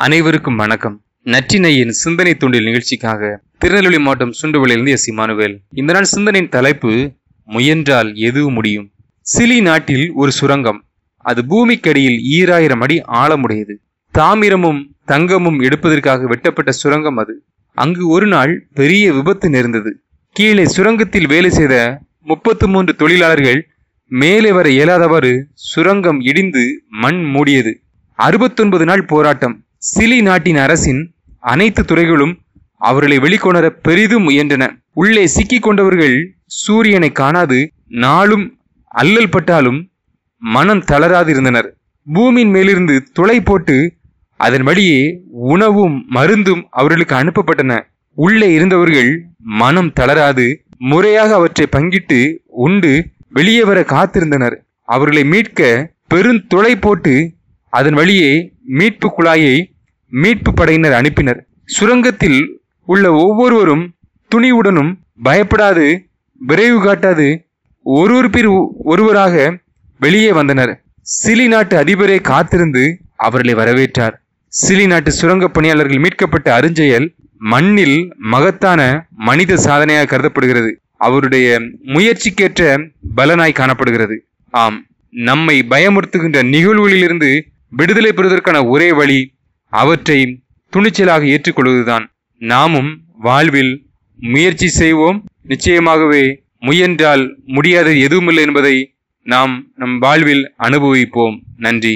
அனைவருக்கும் வணக்கம். நற்றினையின் சிந்தனை தூண்டில் நிகழ்ச்சிக்காக திருநெல்வேலி மாவட்டம் சுண்டுவளிலிருந்து எஸ். இமானுவேல். இந்த நாள் சிந்தனையின் தலைப்பு முயன்றால் எதுவும் முடியும்? சிலி நாட்டில் ஒரு சுரங்கம். அது பூமிக்கடியில் ஈராயிரம் அடி ஆழமுடையது. தாமிரமும் தங்கமும் எடுப்பதற்காக வெட்டப்பட்ட சுரங்கம் அது. அங்கு ஒரு நாள் பெரிய விபத்து நேர்ந்தது. கீழே சுரங்கத்தில் வேலை செய்த முப்பத்து மூன்று தொழிலாளர்கள் மேலே வர இயலாதவாறு சுரங்கம் இடிந்து மண் மூடியது. அறுபத்தொன்பது நாள் போராட்டம். சிலி நாட்டின் அரசின் அனைத்து துறைகளும் அவர்களை வெளிக்கொணர பெரிதும் முயன்றன. உள்ளே சிக்கிக் கொண்டவர்கள் சூரியனை காணாது நாளும் அல்லல் பட்டாலும் மனம் தளராது இருந்தனர் பூமியின் மேலிருந்து துளை போட்டு அதன் வழியே உணவும் மருந்தும் அவர்களுக்கு அனுப்பப்பட்டன. உள்ளே இருந்தவர்கள் மனம் தளராது முறையாக அவற்றை பங்கிட்டு உண்டு வெளியே வர காத்திருந்தனர். அவர்களை மீட்க பெருந்துளை போட்டு அதன் வழியே மீட்பு குழாயை மீட்பு படையினர் அனுப்பினர். சுரங்கத்தில் உள்ள ஒவ்வொருவரும் துணிவுடனும் பயப்படாது விரைவு காட்டாது. ஒருவர் பேர் ஒருவராக வெளியே வந்தனர். சிலி நாட்டு அதிபரே காத்திருந்து அவர்களை வரவேற்றார். சிலி நாட்டு சுரங்க பணியாளர்கள் மீட்கப்பட்ட அருஞ்செயல் மண்ணில் மகத்தான மனித சாதனையாக கருதப்படுகிறது. அவருடைய முயற்சிக்கேற்ற பலனாய் காணப்படுகிறது. ஆம் நம்மை பயமுறுத்துகின்ற நிகழ்வுகளிலிருந்து விடுதலை பெறுவதற்கான ஒரே வழி அவற்றை துணிச்சலாக ஏற்றுக்கொள்வதுதான். நாமும் வாழ்வில் முயற்சி செய்வோம். நிச்சயமாகவே முயன்றால் முடியாதது எதுவுமில்லை என்பதை நாம் நம் வாழ்வில் அனுபவிப்போம். நன்றி.